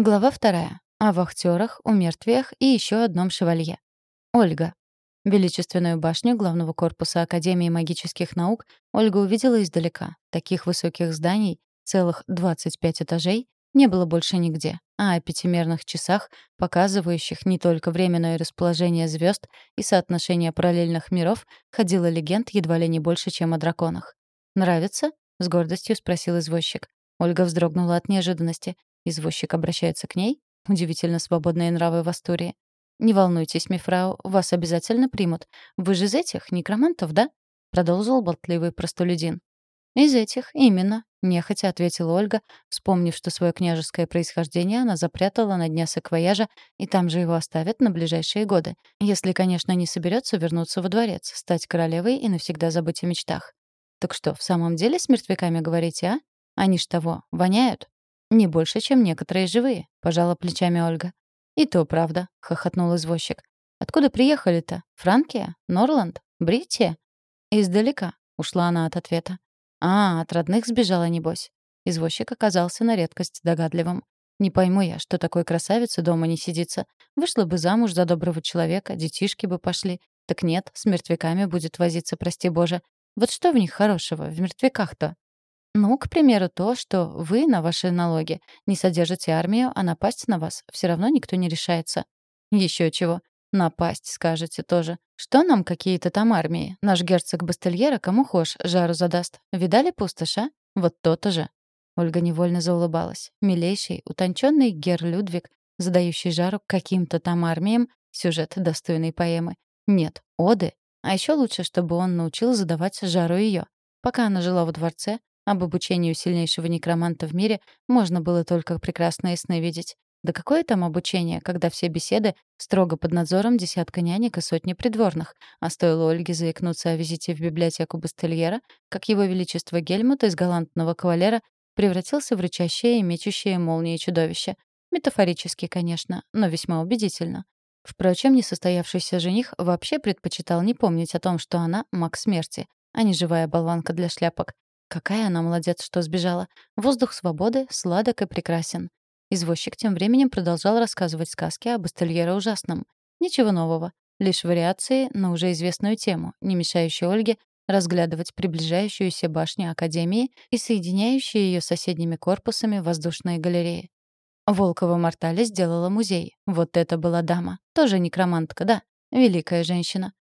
Глава вторая. О вахтерах, умертвиях и еще одном шевалье. Ольга. Величественную башню главного корпуса Академии магических наук Ольга увидела издалека. Таких высоких зданий, целых 25 этажей, не было больше нигде. А о пятимерных часах, показывающих не только временное расположение звезд и соотношение параллельных миров, ходила легенд едва ли не больше, чем о драконах. «Нравится?» — с гордостью спросил извозчик. Ольга вздрогнула от неожиданности. Извозчик обращается к ней? Удивительно свободные нравы в Астурии. «Не волнуйтесь, мифрау, вас обязательно примут. Вы же из этих, некромантов, да?» — продолжил болтливый простолюдин. «Из этих, именно», — нехотя ответила Ольга, вспомнив, что свое княжеское происхождение она запрятала на дня саквояжа, и там же его оставят на ближайшие годы. Если, конечно, не соберется вернуться во дворец, стать королевой и навсегда забыть о мечтах. «Так что, в самом деле с мертвяками говорите, а? Они ж того, воняют?» «Не больше, чем некоторые живые», — пожала плечами Ольга. «И то правда», — хохотнул извозчик. «Откуда приехали-то? Франкия? Норланд? Брития?» «Издалека», — ушла она от ответа. «А, от родных сбежала, небось». Извозчик оказался на редкость догадливым. «Не пойму я, что такой красавице дома не сидится. Вышла бы замуж за доброго человека, детишки бы пошли. Так нет, с мертвяками будет возиться, прости боже. Вот что в них хорошего, в мертвяках-то?» Ну, к примеру, то, что вы на ваши налоги не содержите армию, а напасть на вас все равно никто не решается. Еще чего. Напасть, скажете тоже. Что нам какие-то там армии? Наш герцог Бастельера кому хошь жару задаст. Видали пустоша? Вот то-то же. Ольга невольно заулыбалась. Милейший, утонченный гер Людвиг, задающий жару каким-то там армиям, сюжет достойной поэмы. Нет, оды. А еще лучше, чтобы он научил задавать жару ее. Пока она жила во дворце, об обучении у сильнейшего некроманта в мире можно было только прекрасные сны видеть. Да какое там обучение, когда все беседы строго под надзором десятка нянек и сотни придворных, а стоило Ольге заикнуться о визите в библиотеку Бастельера, как его величество Гельмут из галантного кавалера превратился в рычащее и мечущее молнии чудовище. Метафорически, конечно, но весьма убедительно. Впрочем, несостоявшийся жених вообще предпочитал не помнить о том, что она — маг смерти, а не живая болванка для шляпок. Какая она молодец, что сбежала. Воздух свободы сладок и прекрасен. Извозчик тем временем продолжал рассказывать сказки об Эстельере ужасном. Ничего нового. Лишь вариации на уже известную тему, не мешающие Ольге разглядывать приближающуюся башню Академии и соединяющие ее соседними корпусами воздушные галереи. Волкова Мортале сделала музей. Вот это была дама. Тоже некромантка, да. Великая женщина.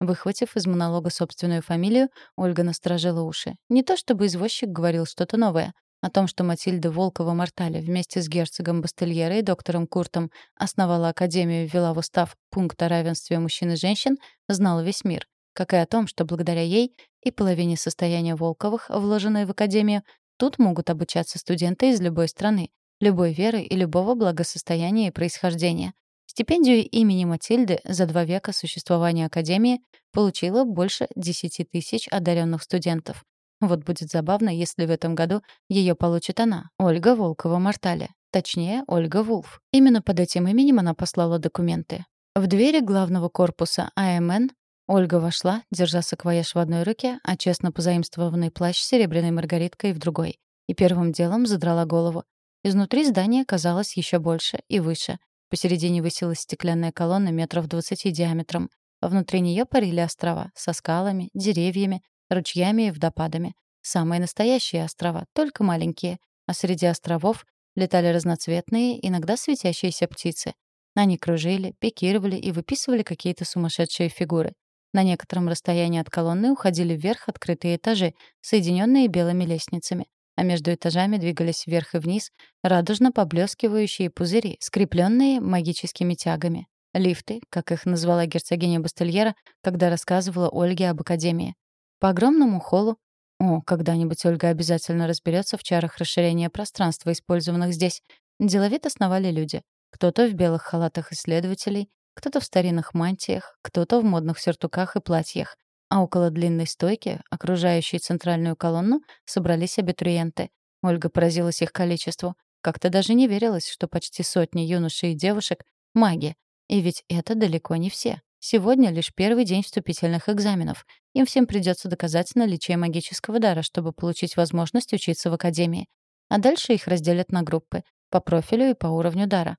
Выхватив из монолога собственную фамилию, Ольга насторожила уши. Не то чтобы извозчик говорил что-то новое. О том, что Матильда Волкова-Мортале вместе с герцогом Бастельера и доктором Куртом основала Академию и ввела в устав пункт о равенстве мужчин и женщин, знал весь мир. Как и о том, что благодаря ей и половине состояния Волковых, вложенной в Академию, тут могут обучаться студенты из любой страны, любой веры и любого благосостояния и происхождения. Стипендию имени Матильды за два века существования Академии получила больше 10 тысяч одаренных студентов. Вот будет забавно, если в этом году ее получит она, Ольга Волкова-Мортале. Точнее, Ольга Вулф. Именно под этим именем она послала документы. В двери главного корпуса АМН Ольга вошла, держа саквояж в одной руке, а честно позаимствованный плащ с серебряной маргариткой в другой. И первым делом задрала голову. Изнутри здание казалось еще больше и выше. Посередине высилась стеклянная колонна метров двадцати диаметром. Внутри нее парили острова со скалами, деревьями, ручьями и водопадами. Самые настоящие острова, только маленькие. А среди островов летали разноцветные, иногда светящиеся птицы. Они кружили, пикировали и выписывали какие-то сумасшедшие фигуры. На некотором расстоянии от колонны уходили вверх открытые этажи, соединенные белыми лестницами а между этажами двигались вверх и вниз радужно поблескивающие пузыри, скрепленные магическими тягами. Лифты, как их назвала герцогиня Бастельера, когда рассказывала Ольге об академии. По огромному холлу о, когда-нибудь Ольга обязательно разберется в чарах расширения пространства, использованных здесь. Деловито сновали люди. Кто-то в белых халатах исследователей, кто-то в старинных мантиях, кто-то в модных сюртуках и платьях а около длинной стойки, окружающей центральную колонну, собрались абитуриенты. Ольга поразилась их количеству. Как-то даже не верилось, что почти сотни юношей и девушек — маги. И ведь это далеко не все. Сегодня лишь первый день вступительных экзаменов. Им всем придется доказать наличие магического дара, чтобы получить возможность учиться в академии. А дальше их разделят на группы. по профилю и по уровню дара.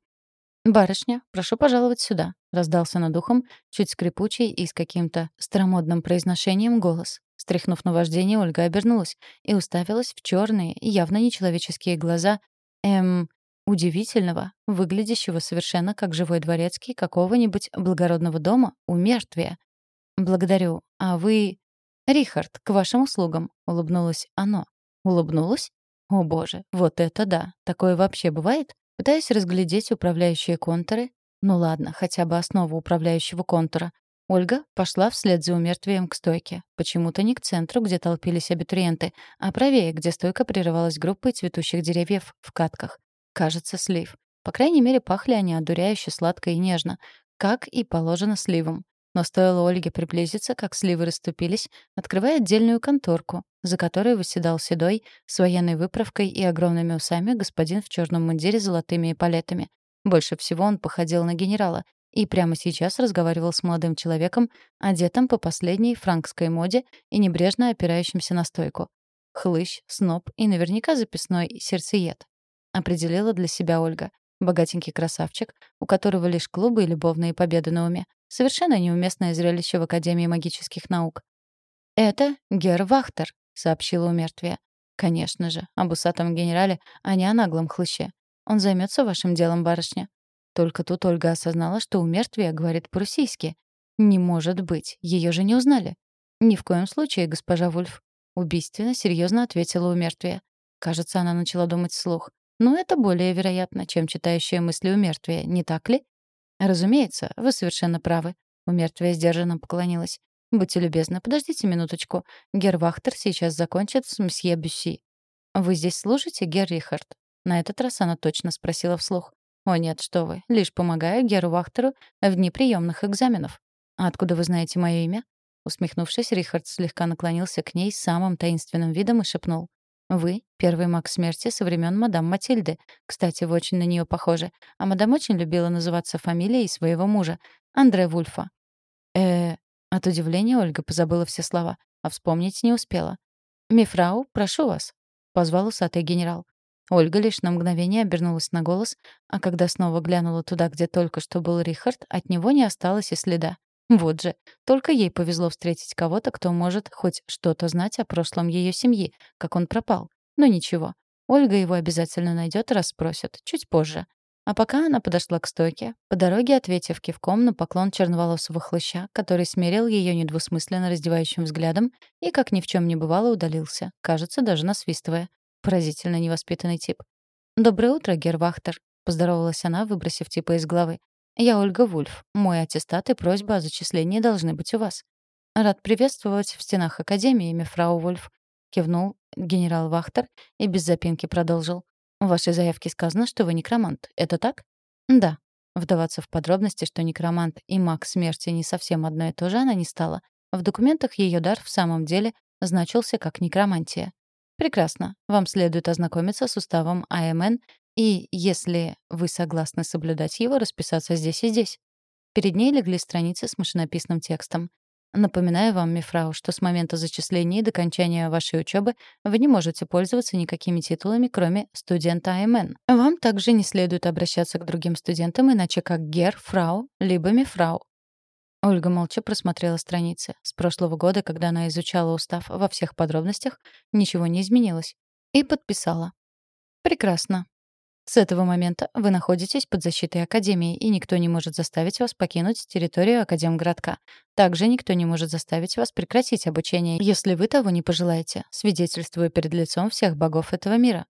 «Барышня, прошу пожаловать сюда», — раздался над ухом чуть скрипучий и с каким-то старомодным произношением голос. Стряхнув на вождение, Ольга обернулась и уставилась в черные, явно нечеловеческие глаза, эм, удивительного, выглядящего совершенно как живой дворецкий какого-нибудь благородного дома у мертвия. «Благодарю. А вы...» «Рихард, к вашим услугам», — улыбнулось оно. «Улыбнулась? О боже, вот это да! Такое вообще бывает?» Пытаясь разглядеть управляющие контуры, ну ладно, хотя бы основу управляющего контура, Ольга пошла вслед за умертвием к стойке. Почему-то не к центру, где толпились абитуриенты, а правее, где стойка прерывалась группой цветущих деревьев в катках. Кажется, слив. По крайней мере, пахли они одуряюще сладко и нежно, как и положено сливом. Но стоило Ольге приблизиться, как сливы расступились, открывая отдельную конторку, за которой восседал седой, с военной выправкой и огромными усами господин в черном мундире с золотыми эполетами. Больше всего он походил на генерала и прямо сейчас разговаривал с молодым человеком, одетым по последней франкской моде и небрежно опирающимся на стойку. Хлыщ, сноб и наверняка записной сердцеед. Определила для себя Ольга. Богатенький красавчик, у которого лишь клубы и любовные победы на уме. Совершенно неуместное зрелище в Академии магических наук. «Это Гер Вахтер», — сообщила умертвие. «Конечно же, об усатом генерале, а не о наглом хлыще. Он займется вашим делом, барышня». Только тут Ольга осознала, что умертвие говорит по-русски. «Не может быть, ее же не узнали». «Ни в коем случае, госпожа Вульф», — убийственно серьезно ответила умертвие. Кажется, она начала думать вслух. Но это более вероятно, чем читающая мысли у мертвия, не так ли? Разумеется, вы совершенно правы. У мертвия сдержанно поклонилась. Будьте любезны, подождите минуточку. Гервахтер сейчас закончит с мсье Бюсси. Вы здесь служите, Гер Рихард? На этот раз она точно спросила вслух. «О нет, что вы, лишь помогаю Геру Вахтеру в дни приемных экзаменов». «А откуда вы знаете мое имя?» Усмехнувшись, Рихард слегка наклонился к ней с самым таинственным видом и шепнул. Вы — первый маг смерти со времен мадам Матильды. Кстати, вы очень на нее похожи. А мадам очень любила называться фамилией своего мужа — Андре Вульфа. э От удивления Ольга позабыла все слова, а вспомнить не успела. «Мифрау, прошу вас», — позвал усатый генерал. Ольга лишь на мгновение обернулась на голос, а когда снова глянула туда, где только что был Рихард, от него не осталось и следа. Вот же, только ей повезло встретить кого-то, кто может хоть что-то знать о прошлом ее семьи, как он пропал. Но ничего, Ольга его обязательно найдет и расспросит, чуть позже. А пока она подошла к стойке, по дороге ответив кивком на поклон черноволосого хлыща, который смерил ее недвусмысленно раздевающим взглядом и, как ни в чем не бывало, удалился, кажется, даже насвистывая. Поразительно невоспитанный тип. «Доброе утро, Гервахтер», — поздоровалась она, выбросив типа из головы. «Я Ольга Вульф. Мой аттестат и просьба о зачислении должны быть у вас». «Рад приветствовать в стенах Академии, мифрау Вульф», — кивнул генерал Вахтер и без запинки продолжил. «В вашей заявке сказано, что вы некромант. Это так?» «Да». Вдаваться в подробности, что некромант и маг смерти не совсем одно и то же, она не стала. В документах ее дар в самом деле значился как некромантия. Прекрасно. Вам следует ознакомиться с уставом АМН и, если вы согласны соблюдать его, расписаться здесь и здесь. Перед ней легли страницы с машинописным текстом. Напоминаю вам, мифрау, что с момента зачисления и до окончания вашей учебы вы не можете пользоваться никакими титулами, кроме студента АМН. Вам также не следует обращаться к другим студентам, иначе как гер, фрау, либо мифрау. Ольга молча просмотрела страницы. С прошлого года, когда она изучала устав во всех подробностях, ничего не изменилось. И подписала. «Прекрасно. С этого момента вы находитесь под защитой Академии, и никто не может заставить вас покинуть территорию Академгородка. Также никто не может заставить вас прекратить обучение, если вы того не пожелаете, свидетельствуя перед лицом всех богов этого мира».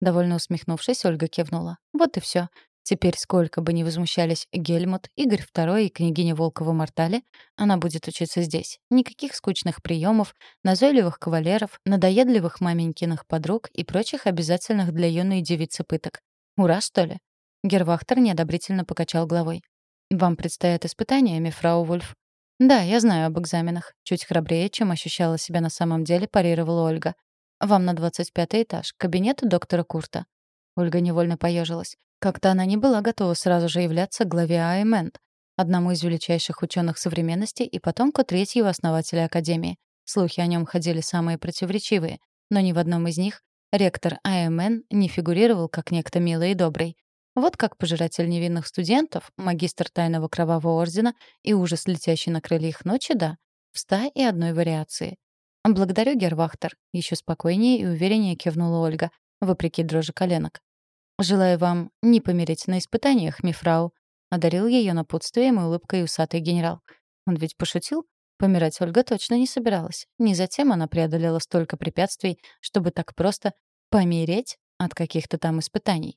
Довольно усмехнувшись, Ольга кивнула. «Вот и все. Теперь, сколько бы ни возмущались Гельмут, Игорь II и княгиня Волкова-Мортали, она будет учиться здесь. Никаких скучных приемов, назойливых кавалеров, надоедливых маменькиных подруг и прочих обязательных для юной девицы пыток. Ура, что ли? Гервахтер неодобрительно покачал головой. Вам предстоят испытания, мифрау Вульф. Да, я знаю об экзаменах. Чуть храбрее, чем ощущала себя на самом деле, парировала Ольга. Вам на 25 этаж, кабинет доктора Курта. Ольга невольно поежилась. Как-то она не была готова сразу же являться главе АМН, одному из величайших ученых современности и потомку третьего основателя Академии. Слухи о нем ходили самые противоречивые, но ни в одном из них ректор АМН не фигурировал как некто милый и добрый. Вот как пожиратель невинных студентов, магистр тайного кровавого ордена и ужас, летящий на крыльях ночи, да, в ста и одной вариации. «Благодарю, Гервахтер», — еще спокойнее и увереннее кивнула Ольга, вопреки дрожи коленок. «Желаю вам не помереть на испытаниях, мифрау», — одарил ее напутствием и улыбкой усатый генерал. Он ведь пошутил? Помирать Ольга точно не собиралась. Не затем она преодолела столько препятствий, чтобы так просто помереть от каких-то там испытаний.